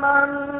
من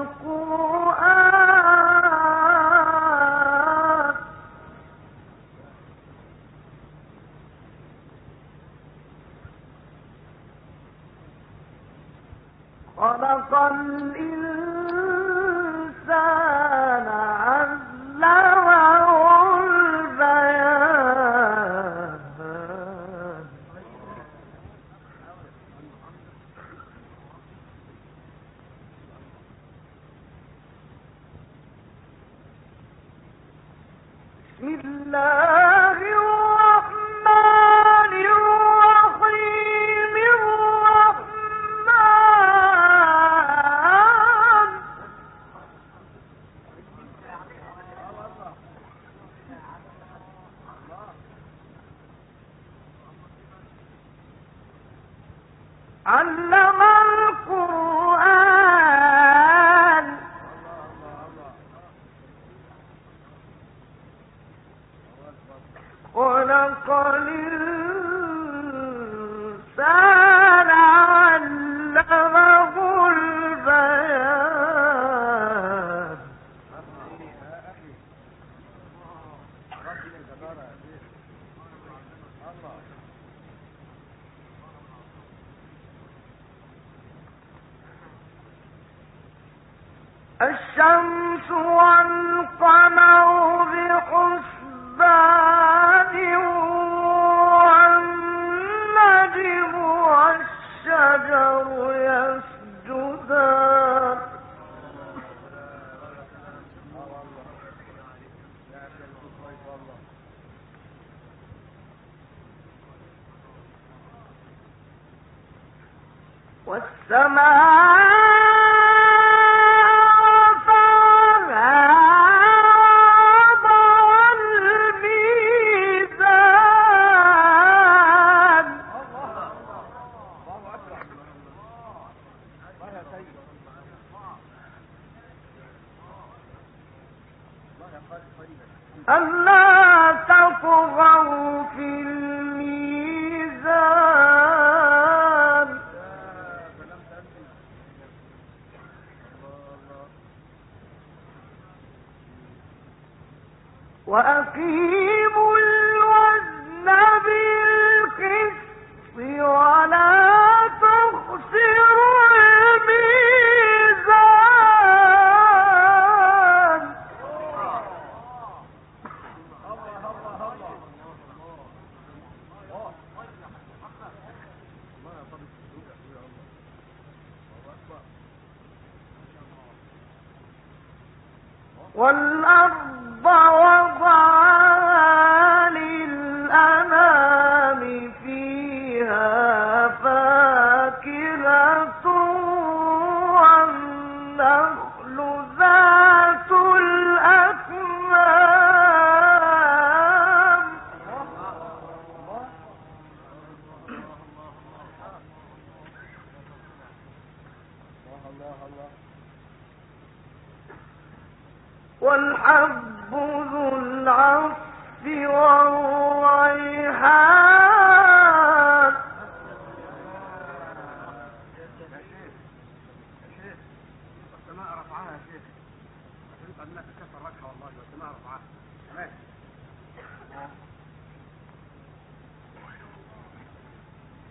علم القرآن السماء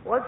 What's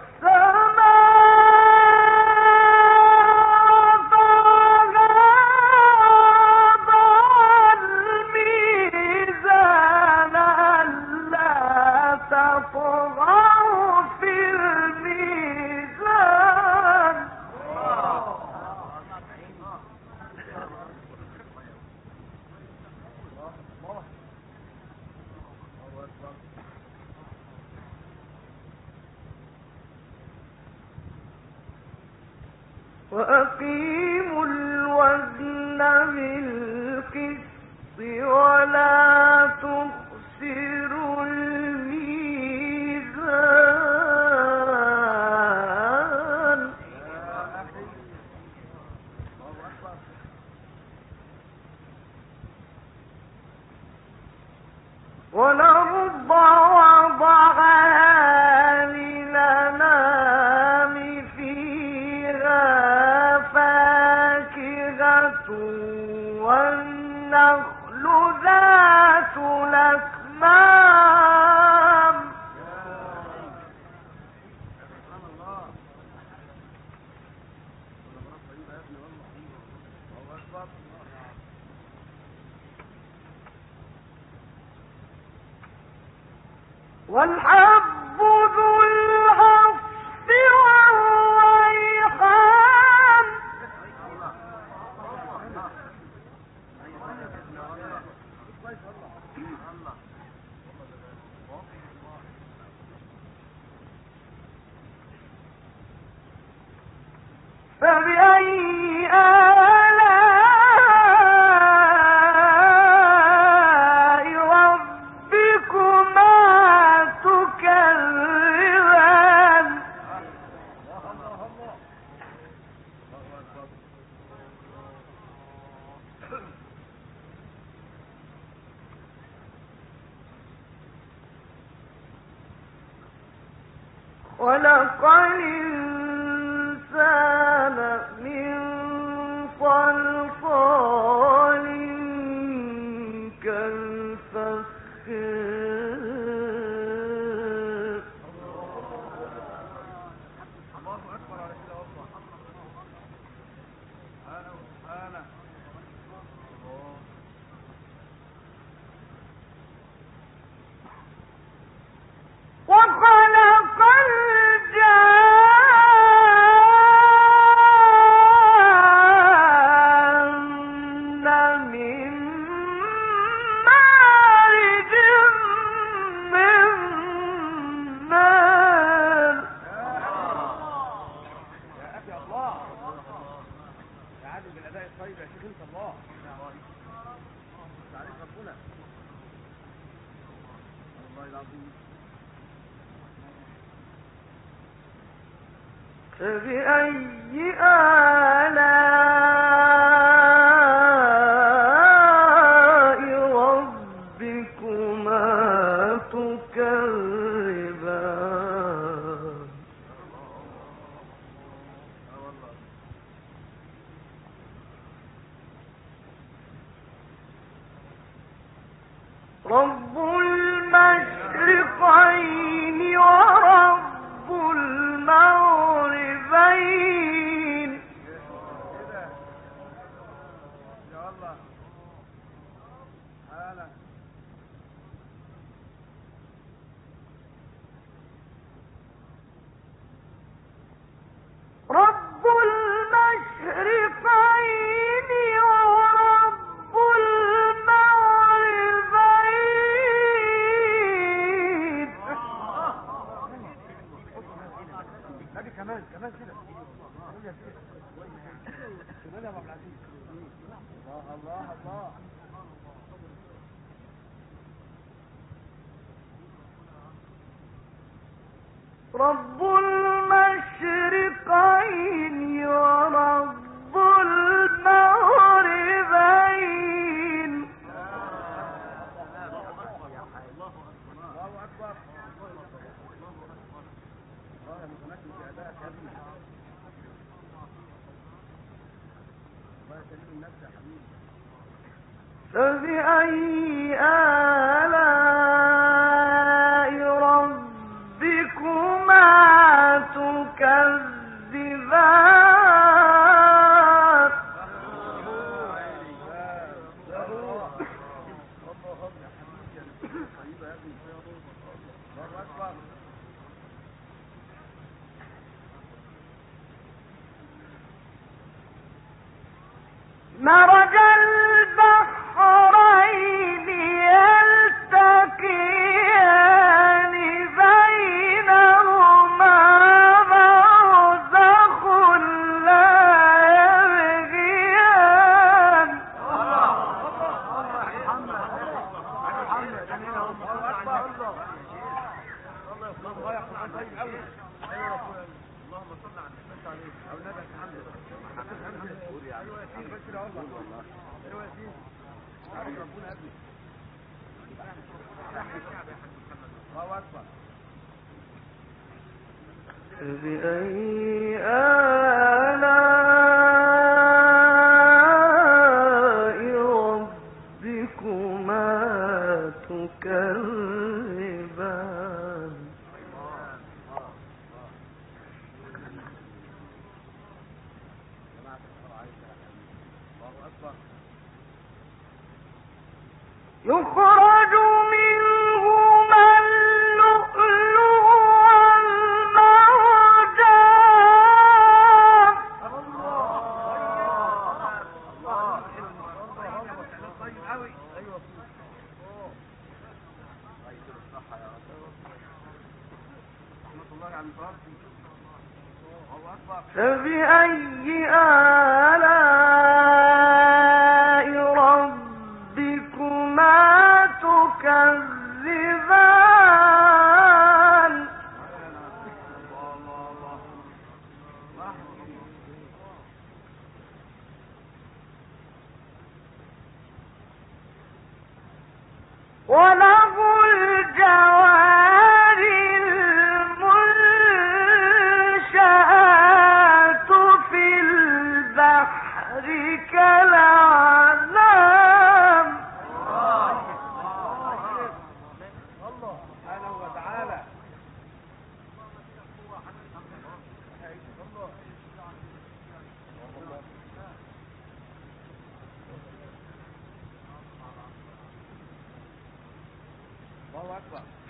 فبأي آلاء فبأي آلاء بأن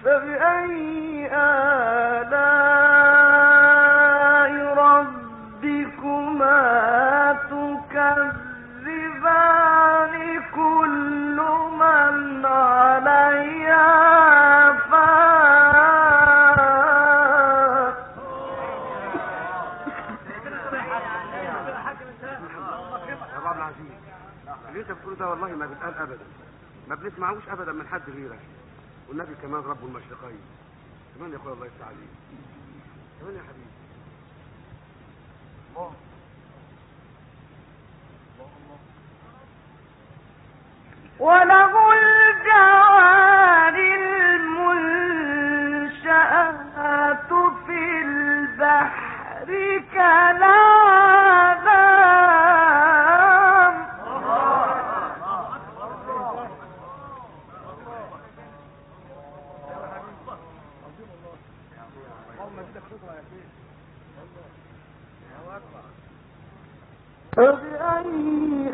فبأي آلام ده والله ما بيتقال ابدا. ما بنسمعوش ابدا من حد غيرك. والنبي كمان رب المشرقين. كمان يا اخويا الله يفتح عليك. كمان يا حبيبي. الله. الله الله وله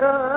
Lord.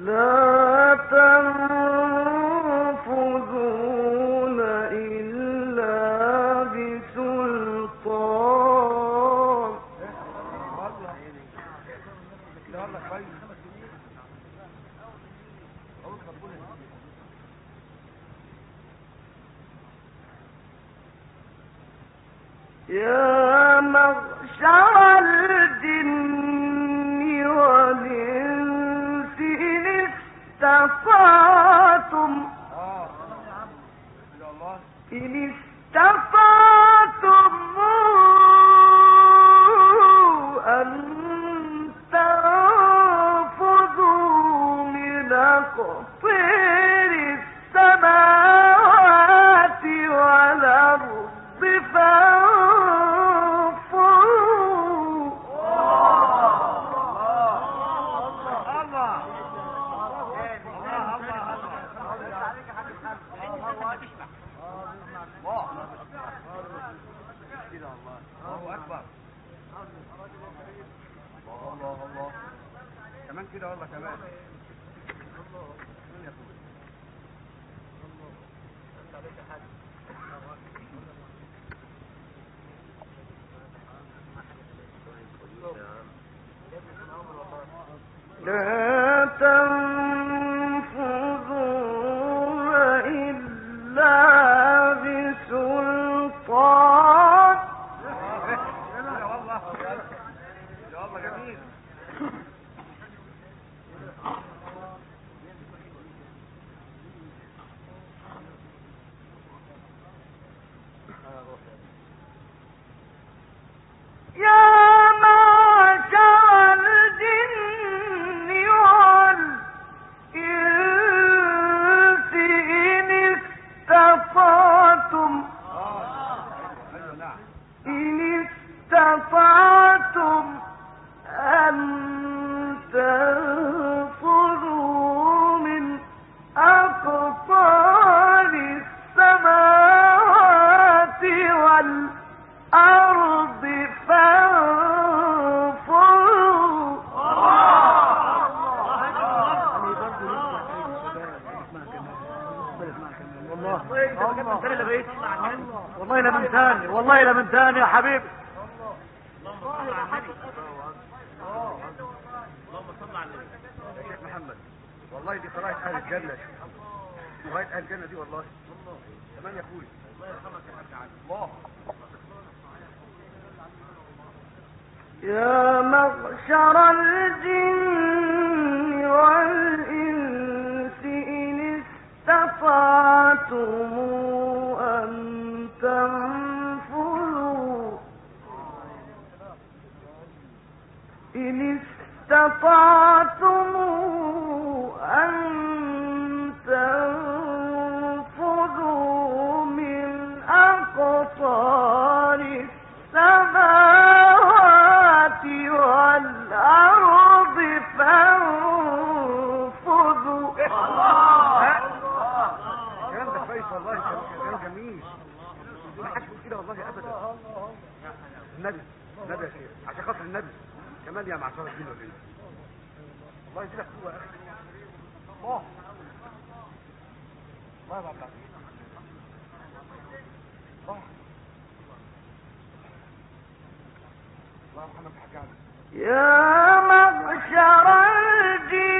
الله إن استطعتم ما حدش يقول كده والله ابدا. النبي النبي يا شيخ عشان خاطر النبي. كمان يا معشر الدين ولا إيه؟ الله يجزيك قوه يا أخي. الله. الله يا عبد الله. الله يا محمد يا مغشر الجن.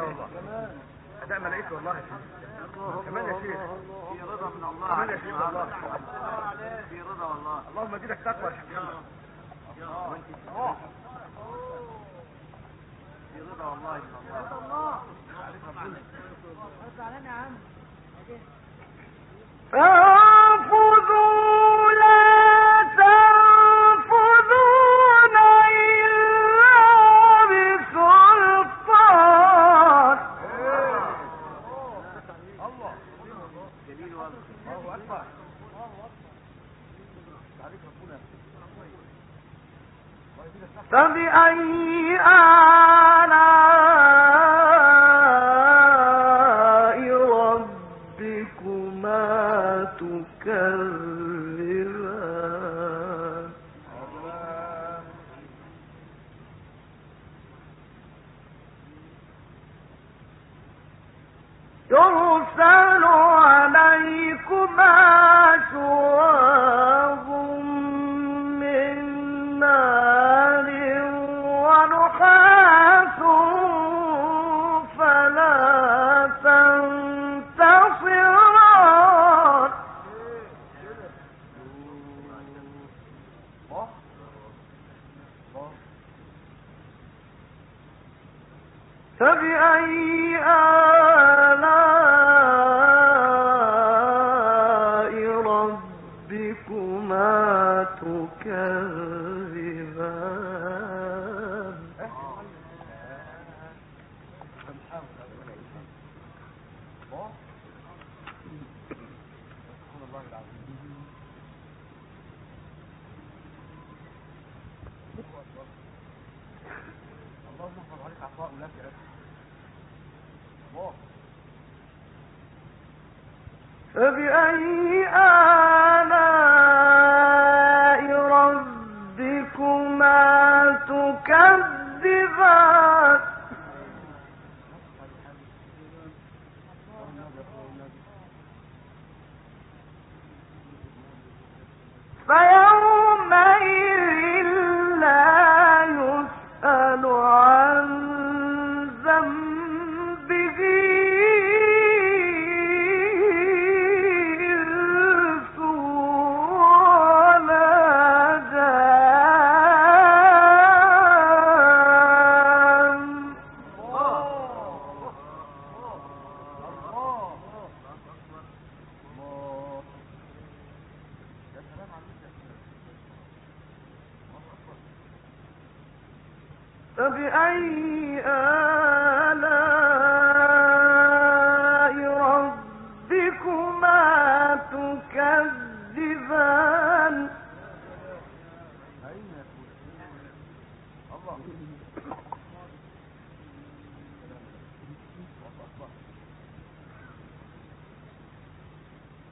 ده والله. أداء ملائكة والله يا شيخ كمان يا شيخ. في رضا من الله كمان يا شيخ والله. في رضا والله اللهم ازيدك تقوى يا شيخ. في رضا والله من الله فانفذوا عليك عطاء فبأي آلاء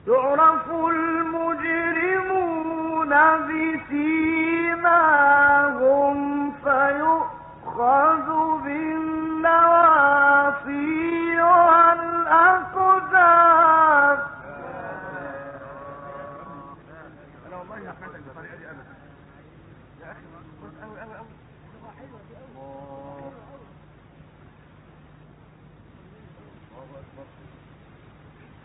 يعرف المجرمون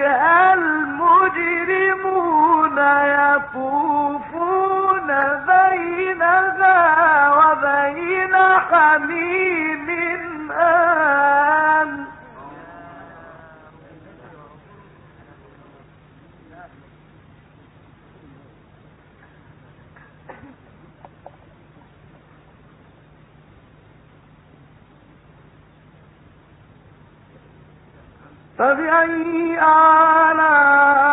يفلح المجرمون يا فبأي آلام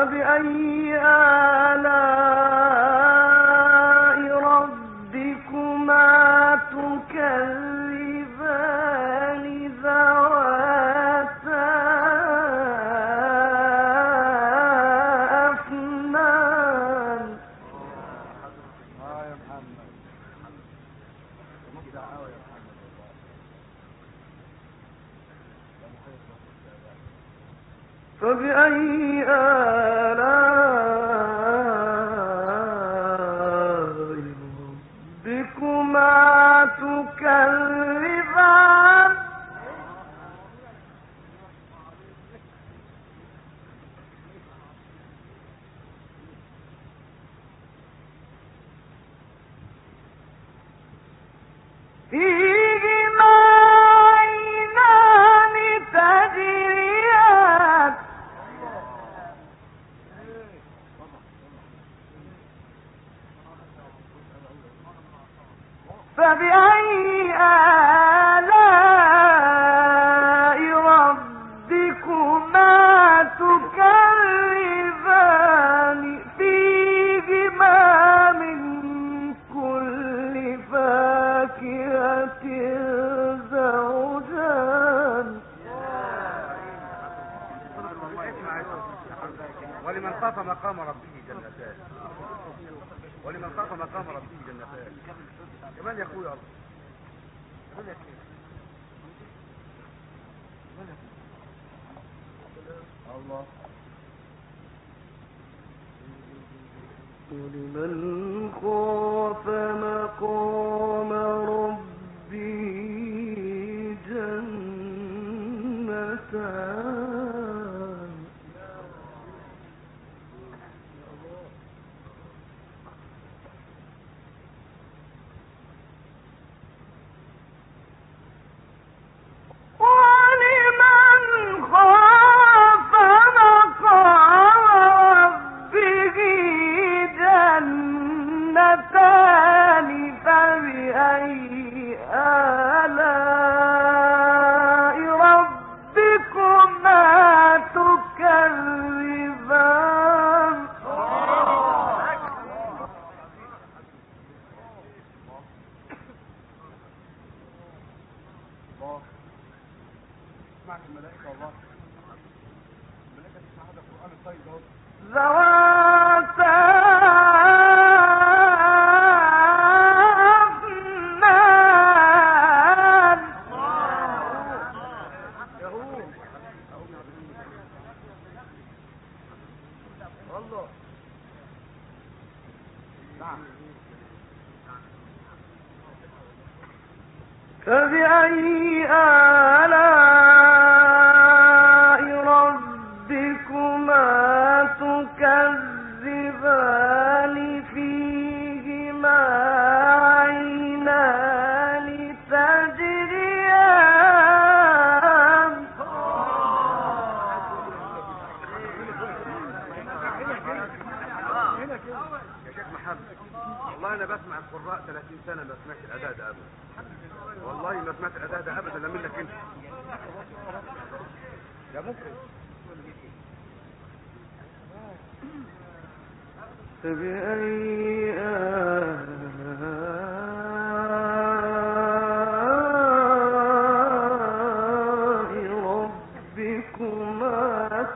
فبأي آلام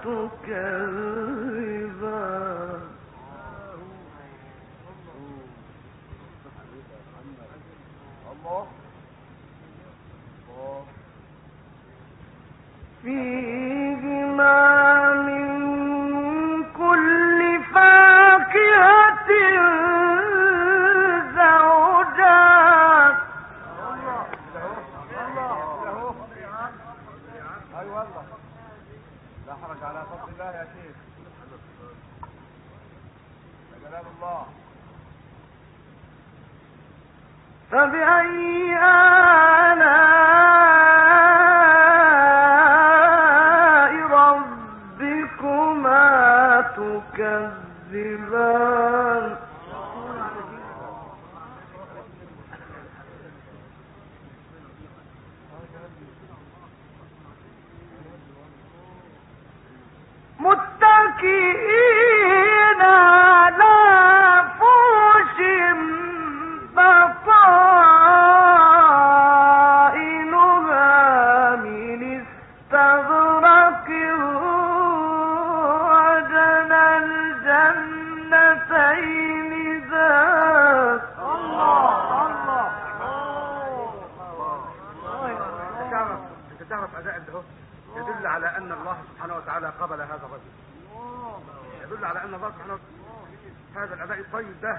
وتكلم سبحانه وتعالى قبل هذا الرجل. يدل على أن الله سبحانه وتعالى هذا الأداء الطيب ده.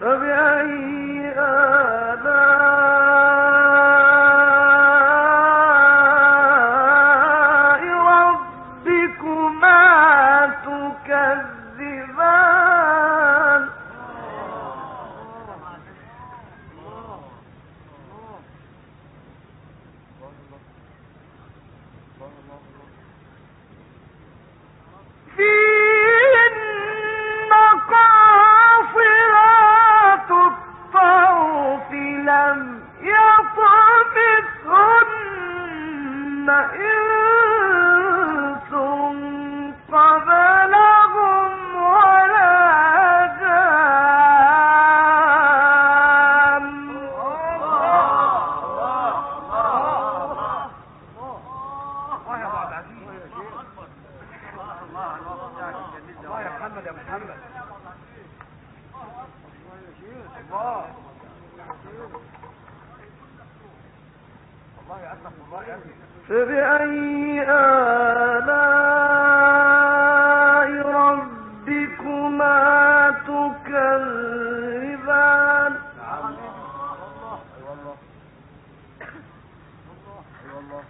فبأي آلاء أيوة والله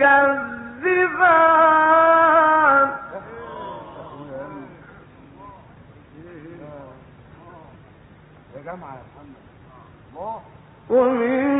تكذبان يا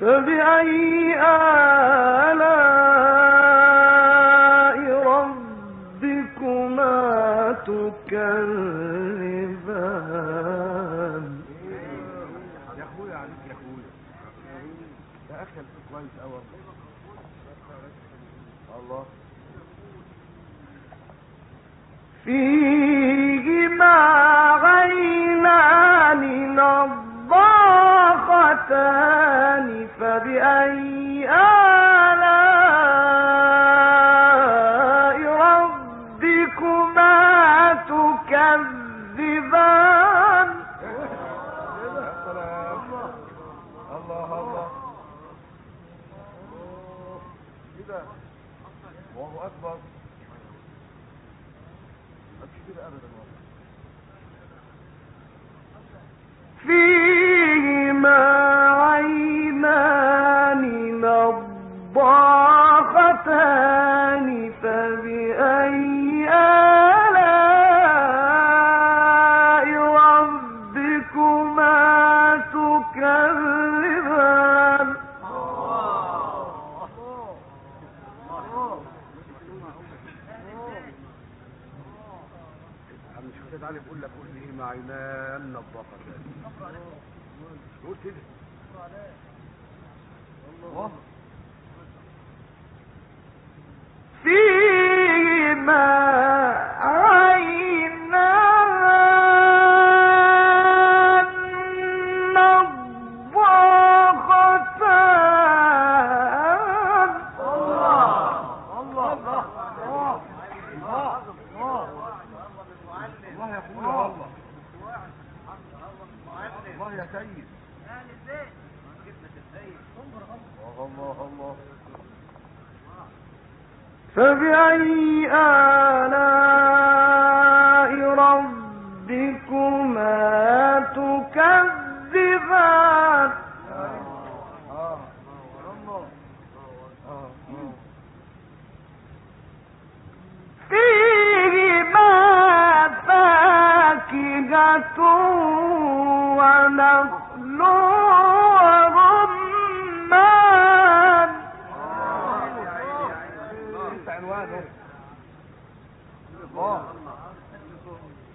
فبأي آلاء ربكما تكلم في فبأي آلاء ربكما تكذبان؟ فيهما فاكهة ونخل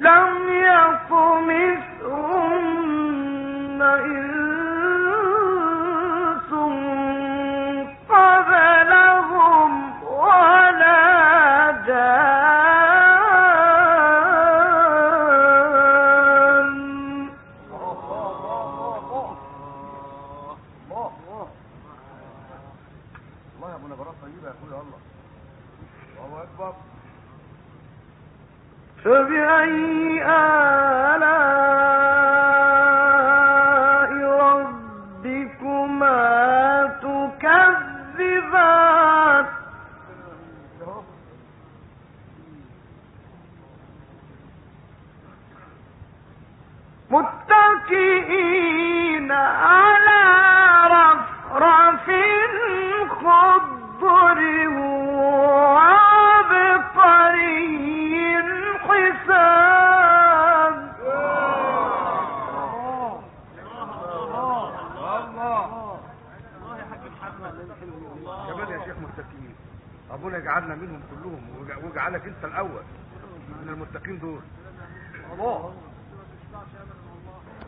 لم يقم فبأي ربنا يجعلنا منهم كلهم ويجع- ويجعلك انت الأول من المتقين دول.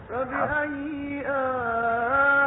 فبأي آلاء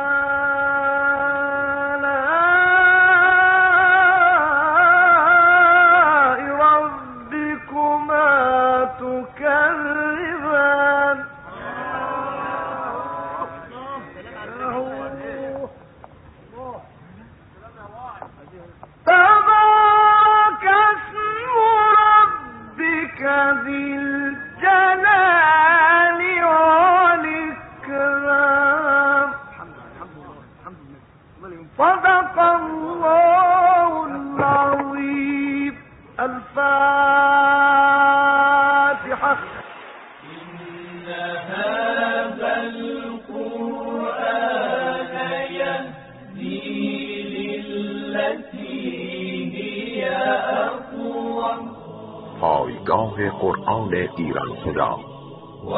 ایران صدا و